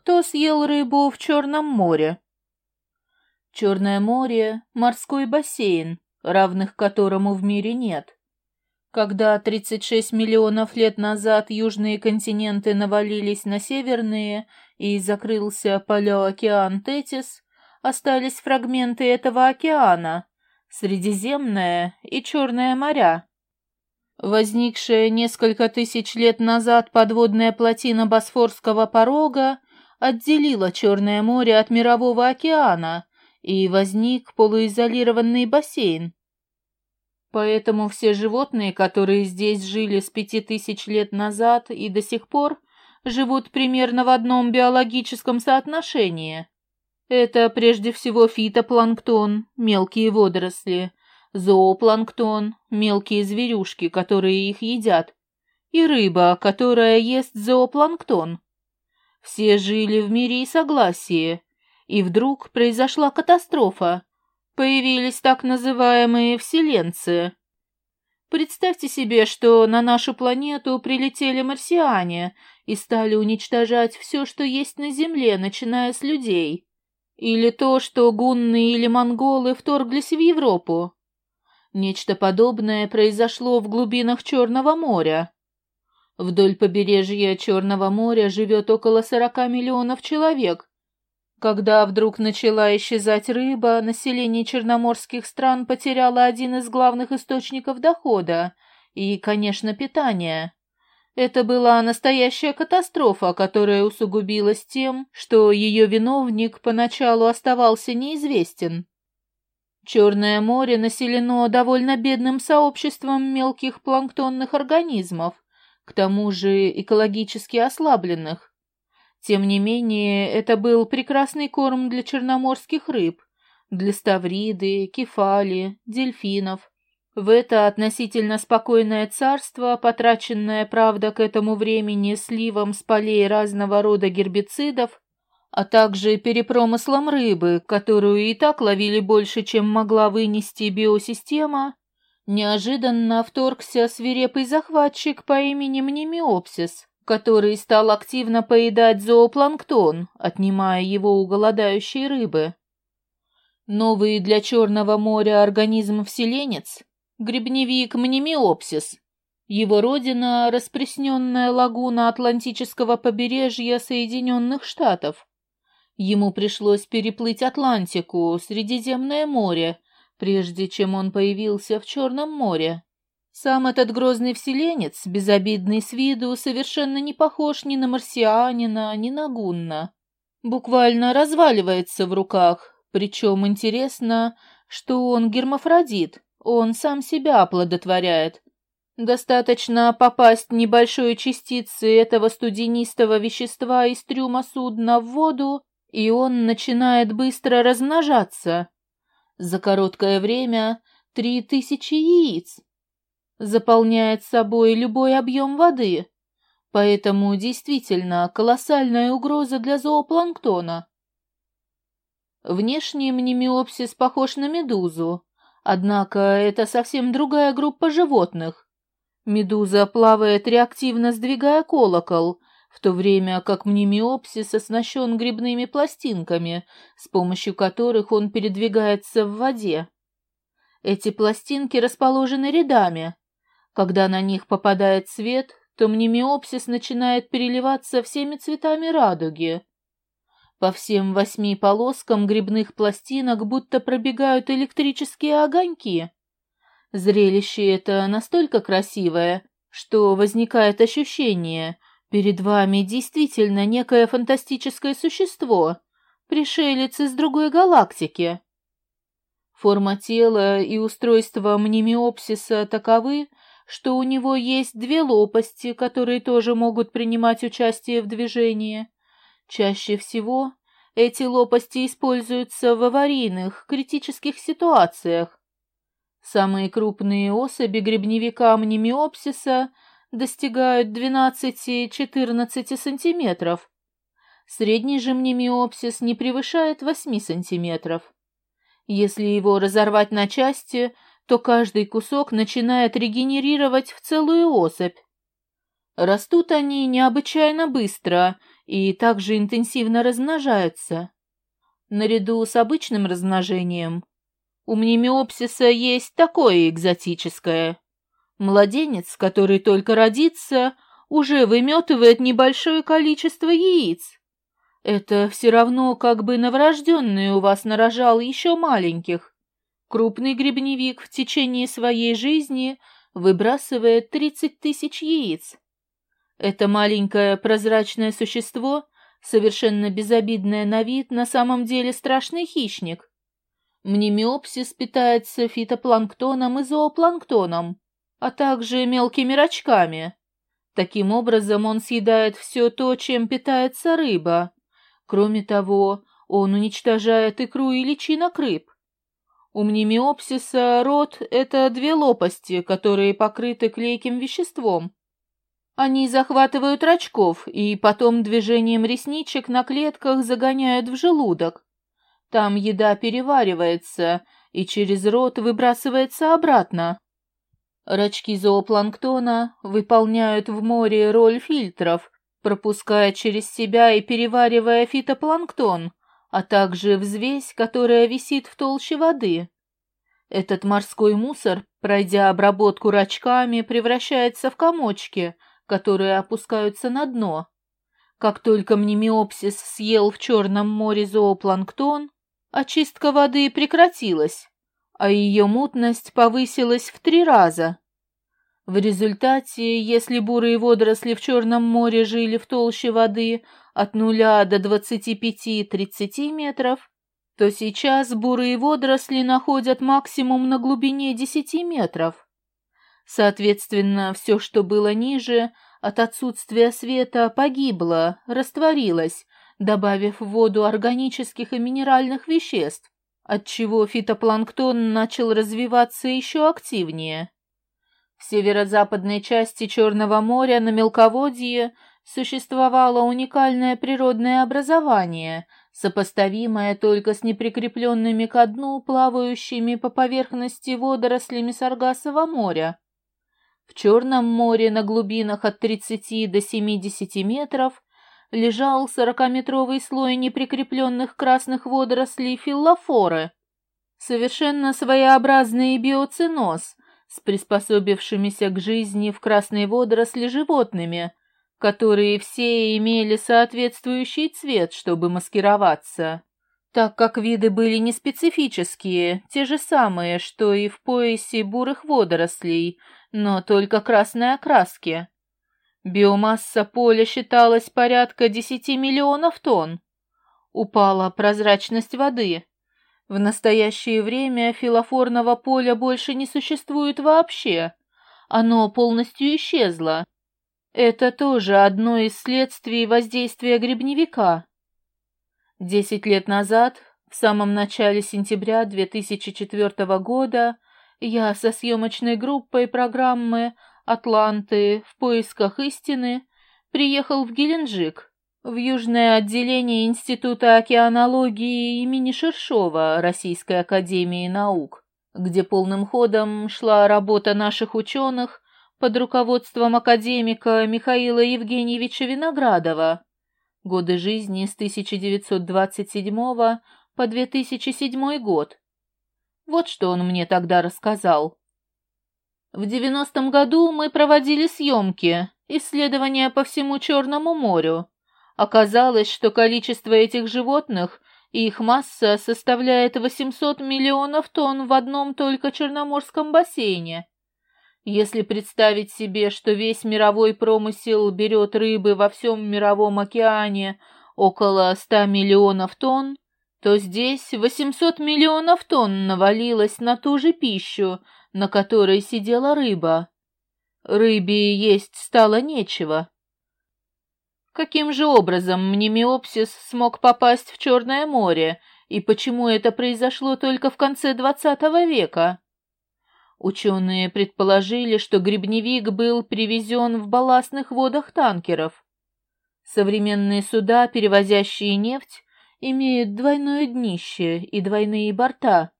Кто съел рыбу в Черном море? Черное море — морской бассейн, равных которому в мире нет. Когда 36 миллионов лет назад южные континенты навалились на северные и закрылся полиокеан Тетис, остались фрагменты этого океана, Средиземное и Черное моря. Возникшая несколько тысяч лет назад подводная плотина Босфорского порога отделила Черное море от Мирового океана, и возник полуизолированный бассейн. Поэтому все животные, которые здесь жили с пяти тысяч лет назад и до сих пор, живут примерно в одном биологическом соотношении. Это прежде всего фитопланктон, мелкие водоросли, зоопланктон, мелкие зверюшки, которые их едят, и рыба, которая ест зоопланктон. Все жили в мире и согласии, и вдруг произошла катастрофа. Появились так называемые «вселенцы». Представьте себе, что на нашу планету прилетели марсиане и стали уничтожать все, что есть на Земле, начиная с людей. Или то, что гунны или монголы вторглись в Европу. Нечто подобное произошло в глубинах Черного моря. Вдоль побережья Черного моря живет около 40 миллионов человек, когда вдруг начала исчезать рыба, население черноморских стран потеряло один из главных источников дохода и, конечно, питания. Это была настоящая катастрофа, которая усугубилась тем, что ее виновник поначалу оставался неизвестен. Черное море населено довольно бедным сообществом мелких планктонных организмов, к тому же экологически ослабленных. Тем не менее, это был прекрасный корм для черноморских рыб, для ставриды, кефали, дельфинов. В это относительно спокойное царство, потраченное, правда, к этому времени сливом с полей разного рода гербицидов, а также перепромыслом рыбы, которую и так ловили больше, чем могла вынести биосистема, неожиданно вторгся свирепый захватчик по имени Мнемиопсис, который стал активно поедать зоопланктон, отнимая его у голодающей рыбы. Новый для Черного моря организм-вселенец — грибневик Мнемиопсис. Его родина — распресненная лагуна Атлантического побережья Соединенных Штатов. Ему пришлось переплыть Атлантику, Средиземное море, прежде чем он появился в Черном море. Сам этот грозный вселенец, безобидный с виду, совершенно не похож ни на марсианина, ни на гунна. Буквально разваливается в руках, причем интересно, что он гермафродит, он сам себя оплодотворяет. Достаточно попасть небольшой частицы этого студенистого вещества из трюма судна в воду, и он начинает быстро размножаться. За короткое время три тысячи яиц заполняет собой любой объем воды, поэтому действительно колоссальная угроза для зоопланктона. Внешне мнемиопсис похож на медузу, однако это совсем другая группа животных. Медуза плавает реактивно сдвигая колокол, в то время как мнемиопсис оснащен грибными пластинками, с помощью которых он передвигается в воде. Эти пластинки расположены рядами, когда на них попадает свет, то мнемиопсис начинает переливаться всеми цветами радуги. По всем восьми полоскам грибных пластинок будто пробегают электрические огоньки. Зрелище это настолько красивое, что возникает ощущение, перед вами действительно некое фантастическое существо, пришелец из другой галактики. Форма тела и устройство мнемиопсиса таковы, что у него есть две лопасти, которые тоже могут принимать участие в движении. Чаще всего эти лопасти используются в аварийных, критических ситуациях. Самые крупные особи грибневика мнемиопсиса достигают 12-14 сантиметров. Средний же мнемиопсис не превышает 8 сантиметров. Если его разорвать на части – то каждый кусок начинает регенерировать в целую особь. Растут они необычайно быстро и также интенсивно размножаются. Наряду с обычным размножением у мнемиопсиса есть такое экзотическое. Младенец, который только родится, уже выметывает небольшое количество яиц. Это все равно, как бы новорожденный у вас нарожал еще маленьких. Крупный грибневик в течение своей жизни выбрасывает 30 тысяч яиц. Это маленькое прозрачное существо, совершенно безобидное на вид, на самом деле страшный хищник. Мнемиопсис питается фитопланктоном и зоопланктоном, а также мелкими рачками. Таким образом он съедает все то, чем питается рыба. Кроме того, он уничтожает икру и личинок рыб. У мнемиопсиса рот — это две лопасти, которые покрыты клейким веществом. Они захватывают рачков и потом движением ресничек на клетках загоняют в желудок. Там еда переваривается и через рот выбрасывается обратно. Рачки зоопланктона выполняют в море роль фильтров, пропуская через себя и переваривая фитопланктон, а также взвесь, которая висит в толще воды. Этот морской мусор, пройдя обработку рачками, превращается в комочки, которые опускаются на дно. Как только мнемиопсис съел в Черном море зоопланктон, очистка воды прекратилась, а ее мутность повысилась в три раза. В результате, если бурые водоросли в Черном море жили в толще воды от нуля до 25-30 метров, то сейчас бурые водоросли находят максимум на глубине 10 метров. Соответственно, все, что было ниже, от отсутствия света погибло, растворилось, добавив в воду органических и минеральных веществ, отчего фитопланктон начал развиваться еще активнее. В северо-западной части Черного моря на мелководье существовало уникальное природное образование, сопоставимое только с неприкрепленными ко дну плавающими по поверхности водорослями Саргасова моря. В Черном море на глубинах от 30 до 70 метров лежал сорокаметровый слой неприкрепленных красных водорослей филлофоры, совершенно своеобразный биоциноз, с приспособившимися к жизни в красной водоросли животными, которые все имели соответствующий цвет, чтобы маскироваться. Так как виды были неспецифические, те же самые, что и в поясе бурых водорослей, но только красной окраски. Биомасса поля считалась порядка 10 миллионов тонн. Упала прозрачность воды, в настоящее время филофорного поля больше не существует вообще. Оно полностью исчезло. Это тоже одно из следствий воздействия грибневика. Десять лет назад, в самом начале сентября 2004 года, я со съемочной группой программы «Атланты. В поисках истины» приехал в Геленджик, в южное отделение Института океанологии имени Шершова Российской академии наук, где полным ходом шла работа наших ученых под руководством академика Михаила Евгеньевича Виноградова. Годы жизни с 1927 по 2007 год. Вот что он мне тогда рассказал. В 90-м году мы проводили съемки, исследования по всему Черному морю, Оказалось, что количество этих животных и их масса составляет 800 миллионов тонн в одном только Черноморском бассейне. Если представить себе, что весь мировой промысел берет рыбы во всем мировом океане около 100 миллионов тонн, то здесь 800 миллионов тонн навалилось на ту же пищу, на которой сидела рыба. Рыбе есть стало нечего. Каким же образом Мнемиопсис смог попасть в Черное море, и почему это произошло только в конце XX века? Ученые предположили, что грибневик был привезен в балластных водах танкеров. Современные суда, перевозящие нефть, имеют двойное днище и двойные борта.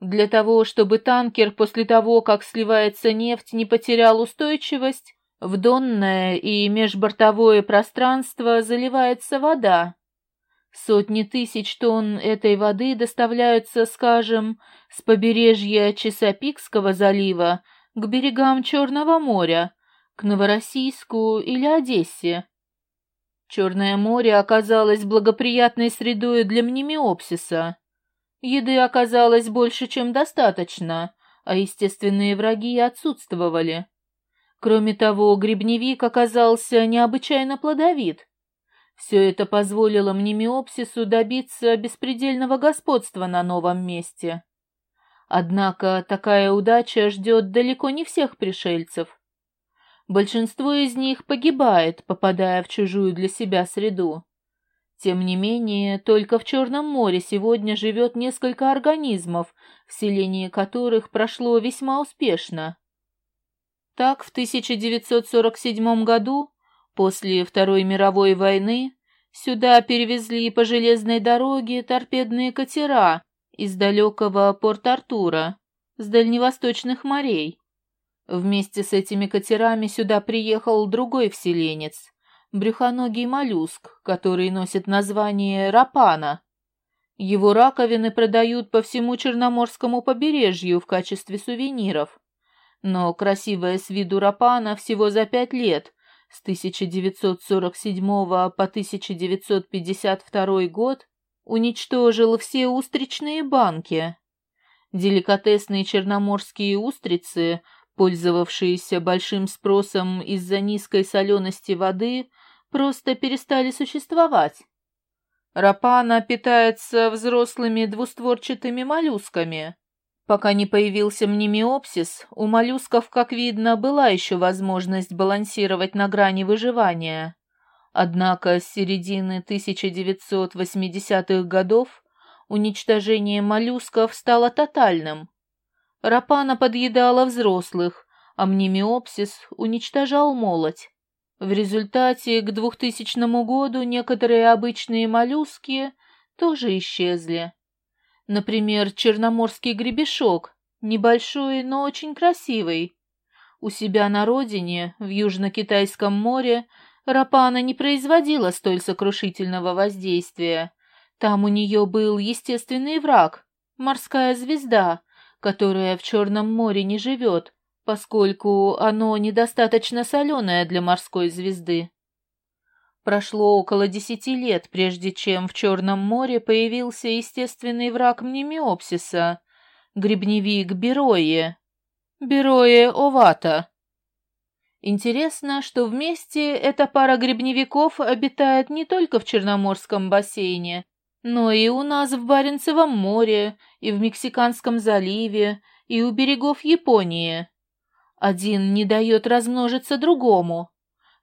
Для того, чтобы танкер после того, как сливается нефть, не потерял устойчивость, В донное и межбортовое пространство заливается вода. Сотни тысяч тонн этой воды доставляются, скажем, с побережья Чесопикского залива к берегам Черного моря, к Новороссийску или Одессе. Черное море оказалось благоприятной средой для мнемиопсиса. Еды оказалось больше, чем достаточно, а естественные враги отсутствовали. Кроме того, грибневик оказался необычайно плодовит. Все это позволило мнемиопсису добиться беспредельного господства на новом месте. Однако такая удача ждет далеко не всех пришельцев. Большинство из них погибает, попадая в чужую для себя среду. Тем не менее, только в Черном море сегодня живет несколько организмов, вселение которых прошло весьма успешно. Так, в 1947 году, после Второй мировой войны, сюда перевезли по железной дороге торпедные катера из далекого Порт-Артура, с дальневосточных морей. Вместе с этими катерами сюда приехал другой вселенец, брюхоногий моллюск, который носит название рапана. Его раковины продают по всему Черноморскому побережью в качестве сувениров. Но красивая с виду рапана всего за пять лет, с 1947 по 1952 год, уничтожил все устричные банки. Деликатесные черноморские устрицы – пользовавшиеся большим спросом из-за низкой солености воды, просто перестали существовать. Рапана питается взрослыми двустворчатыми моллюсками. Пока не появился мнемиопсис, у моллюсков, как видно, была еще возможность балансировать на грани выживания. Однако с середины 1980-х годов уничтожение моллюсков стало тотальным. Рапана подъедала взрослых, а мнемиопсис уничтожал молоть. В результате к 2000 году некоторые обычные моллюски тоже исчезли. Например, черноморский гребешок, небольшой, но очень красивый. У себя на родине, в Южно-Китайском море, Рапана не производила столь сокрушительного воздействия. Там у нее был естественный враг — морская звезда, которая в Черном море не живет, поскольку оно недостаточно соленое для морской звезды. Прошло около десяти лет, прежде чем в Черном море появился естественный враг мнемиопсиса — грибневик Берое. Берое овата. Интересно, что вместе эта пара грибневиков обитает не только в Черноморском бассейне, но и у нас в Баренцевом море, и в Мексиканском заливе, и у берегов Японии. Один не дает размножиться другому.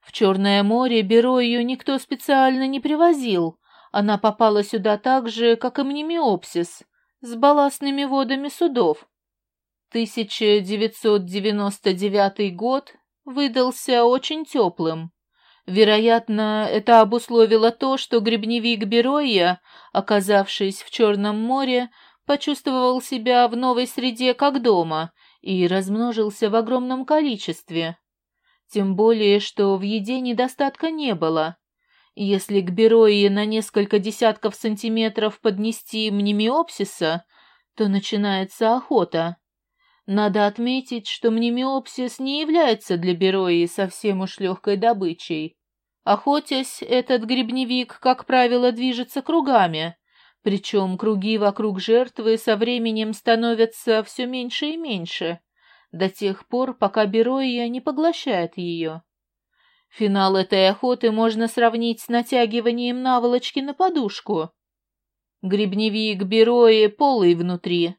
В Черное море Берою никто специально не привозил. Она попала сюда так же, как и мнемиопсис, с балластными водами судов. 1999 год выдался очень теплым. Вероятно, это обусловило то, что грибневик Бероя, оказавшись в Черном море, почувствовал себя в новой среде как дома и размножился в огромном количестве. Тем более, что в еде недостатка не было. Если к Берое на несколько десятков сантиметров поднести мнемиопсиса, то начинается охота. Надо отметить, что мнемиопсис не является для Берои совсем уж легкой добычей. Охотясь, этот грибневик, как правило, движется кругами, причем круги вокруг жертвы со временем становятся все меньше и меньше, до тех пор, пока Бероя не поглощает ее. Финал этой охоты можно сравнить с натягиванием наволочки на подушку. Грибневик Берои полый внутри,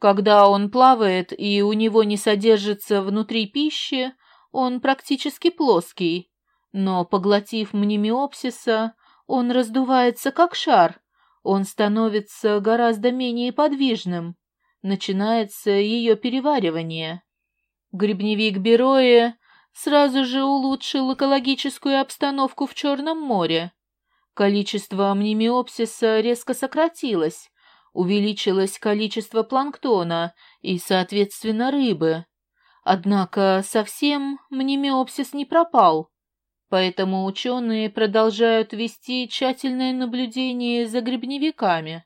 когда он плавает и у него не содержится внутри пищи, он практически плоский, но, поглотив мнемиопсиса, он раздувается как шар, он становится гораздо менее подвижным, начинается ее переваривание. Грибневик Бероя сразу же улучшил экологическую обстановку в Черном море. Количество мнемиопсиса резко сократилось, увеличилось количество планктона и, соответственно, рыбы. Однако совсем мнемиопсис не пропал, поэтому ученые продолжают вести тщательное наблюдение за грибневиками.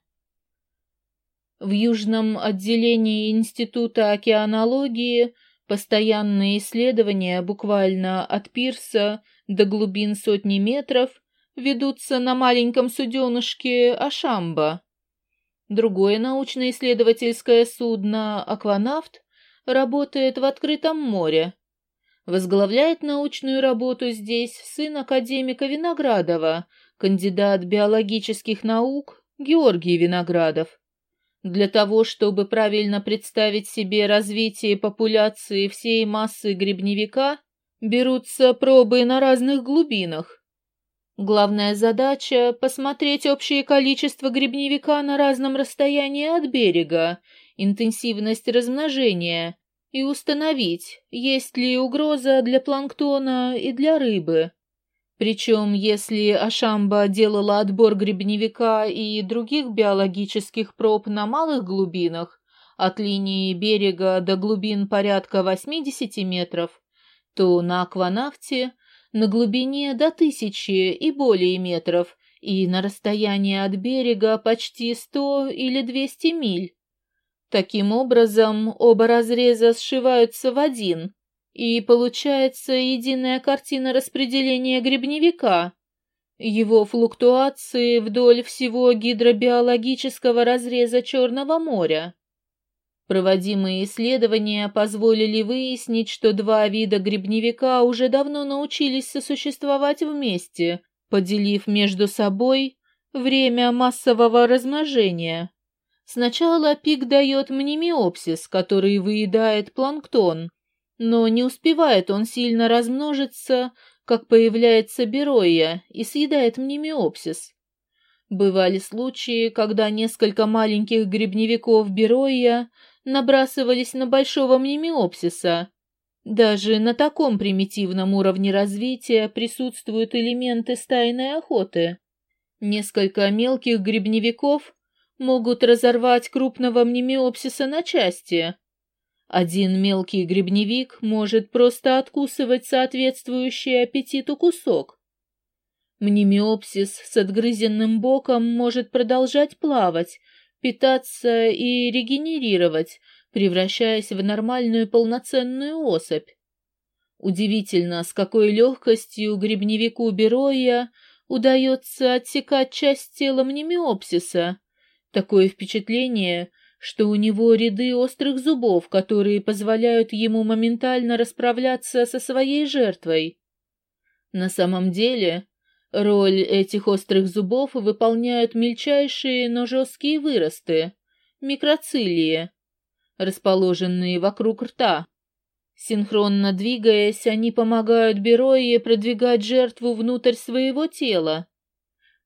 В южном отделении Института океанологии постоянные исследования буквально от пирса до глубин сотни метров ведутся на маленьком суденышке Ашамба. Другое научно-исследовательское судно «Акванавт» работает в открытом море. Возглавляет научную работу здесь сын академика Виноградова, кандидат биологических наук Георгий Виноградов. Для того, чтобы правильно представить себе развитие популяции всей массы грибневика, берутся пробы на разных глубинах. Главная задача – посмотреть общее количество грибневика на разном расстоянии от берега, интенсивность размножения и установить, есть ли угроза для планктона и для рыбы. Причем, если Ашамба делала отбор грибневика и других биологических проб на малых глубинах, от линии берега до глубин порядка 80 метров, то на акванавте на глубине до тысячи и более метров и на расстоянии от берега почти 100 или 200 миль. Таким образом, оба разреза сшиваются в один, и получается единая картина распределения грибневика, его флуктуации вдоль всего гидробиологического разреза Черного моря. Проводимые исследования позволили выяснить, что два вида грибневика уже давно научились сосуществовать вместе, поделив между собой время массового размножения. Сначала пик дает мнемиопсис, который выедает планктон, но не успевает он сильно размножиться, как появляется бероя и съедает мнемиопсис. Бывали случаи, когда несколько маленьких грибневиков бероя набрасывались на большого мнемиопсиса. Даже на таком примитивном уровне развития присутствуют элементы стайной охоты. Несколько мелких грибневиков могут разорвать крупного мнемиопсиса на части, один мелкий грибневик может просто откусывать соответствующий аппетиту кусок. Мнемиопсис с отгрызенным боком может продолжать плавать, питаться и регенерировать, превращаясь в нормальную полноценную особь. Удивительно, с какой легкостью грибневику Бероя удается отсекать часть тела мнемиопсиса. Такое впечатление, что у него ряды острых зубов, которые позволяют ему моментально расправляться со своей жертвой. На самом деле, роль этих острых зубов выполняют мельчайшие, но жесткие выросты, микроцилии, расположенные вокруг рта. Синхронно двигаясь, они помогают Берое продвигать жертву внутрь своего тела.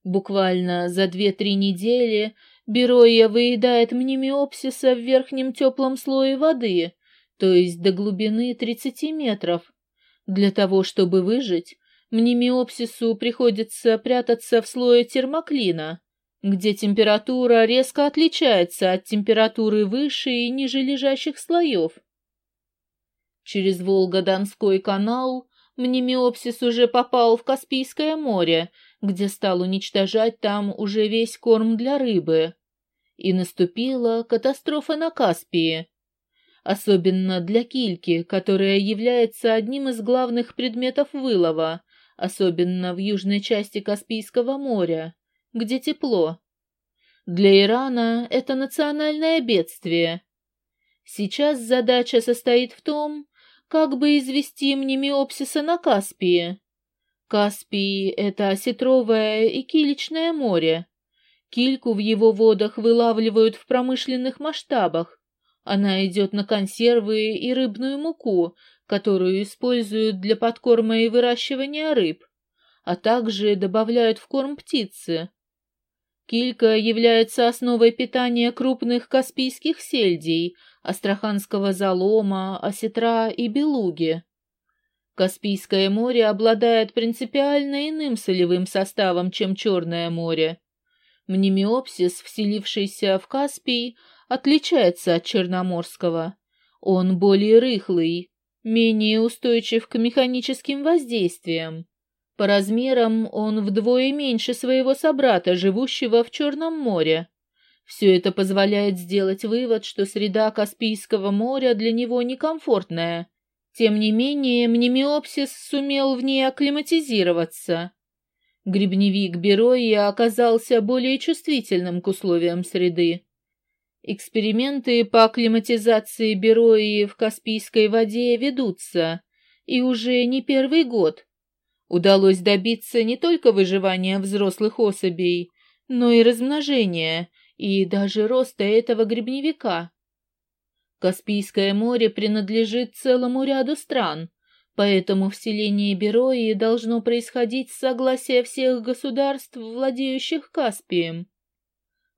Буквально за две-три недели Бероя выедает мнемиопсиса в верхнем теплом слое воды, то есть до глубины 30 метров. Для того, чтобы выжить, мнемиопсису приходится прятаться в слое термоклина, где температура резко отличается от температуры выше и ниже лежащих слоев. Через Волго-Донской канал мнемиопсис уже попал в Каспийское море где стал уничтожать там уже весь корм для рыбы. И наступила катастрофа на Каспии. Особенно для кильки, которая является одним из главных предметов вылова, особенно в южной части Каспийского моря, где тепло. Для Ирана это национальное бедствие. Сейчас задача состоит в том, как бы извести мнемиопсиса на Каспии. Каспий — это осетровое и киличное море. Кильку в его водах вылавливают в промышленных масштабах. Она идет на консервы и рыбную муку, которую используют для подкорма и выращивания рыб, а также добавляют в корм птицы. Килька является основой питания крупных каспийских сельдей, астраханского залома, осетра и белуги. Каспийское море обладает принципиально иным солевым составом, чем Черное море. Мнемиопсис, вселившийся в Каспий, отличается от Черноморского. Он более рыхлый, менее устойчив к механическим воздействиям. По размерам он вдвое меньше своего собрата, живущего в Черном море. Все это позволяет сделать вывод, что среда Каспийского моря для него некомфортная. Тем не менее, мнемиопсис сумел в ней акклиматизироваться. Грибневик Берои оказался более чувствительным к условиям среды. Эксперименты по акклиматизации Берои в Каспийской воде ведутся, и уже не первый год. Удалось добиться не только выживания взрослых особей, но и размножения и даже роста этого грибневика. Каспийское море принадлежит целому ряду стран, поэтому вселение Берои должно происходить с согласия всех государств, владеющих Каспием.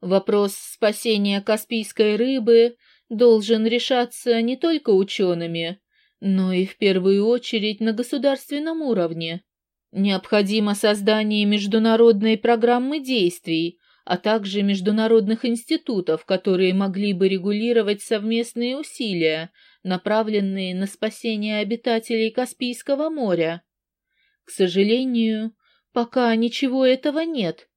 Вопрос спасения каспийской рыбы должен решаться не только учеными, но и в первую очередь на государственном уровне. Необходимо создание международной программы действий, а также международных институтов, которые могли бы регулировать совместные усилия, направленные на спасение обитателей Каспийского моря. К сожалению, пока ничего этого нет.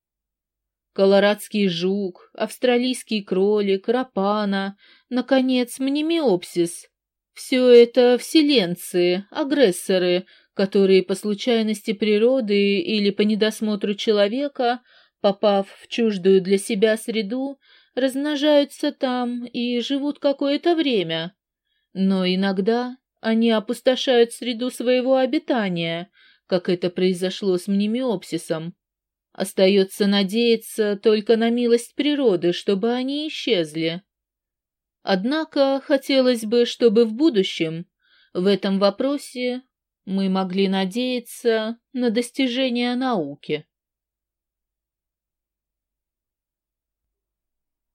Колорадский жук, австралийский кролик, рапана, наконец, мнемиопсис. Все это вселенцы, агрессоры, которые по случайности природы или по недосмотру человека, попав в чуждую для себя среду, размножаются там и живут какое-то время. Но иногда они опустошают среду своего обитания, как это произошло с мнемиопсисом. Остается надеяться только на милость природы, чтобы они исчезли. Однако хотелось бы, чтобы в будущем в этом вопросе мы могли надеяться на достижения науки.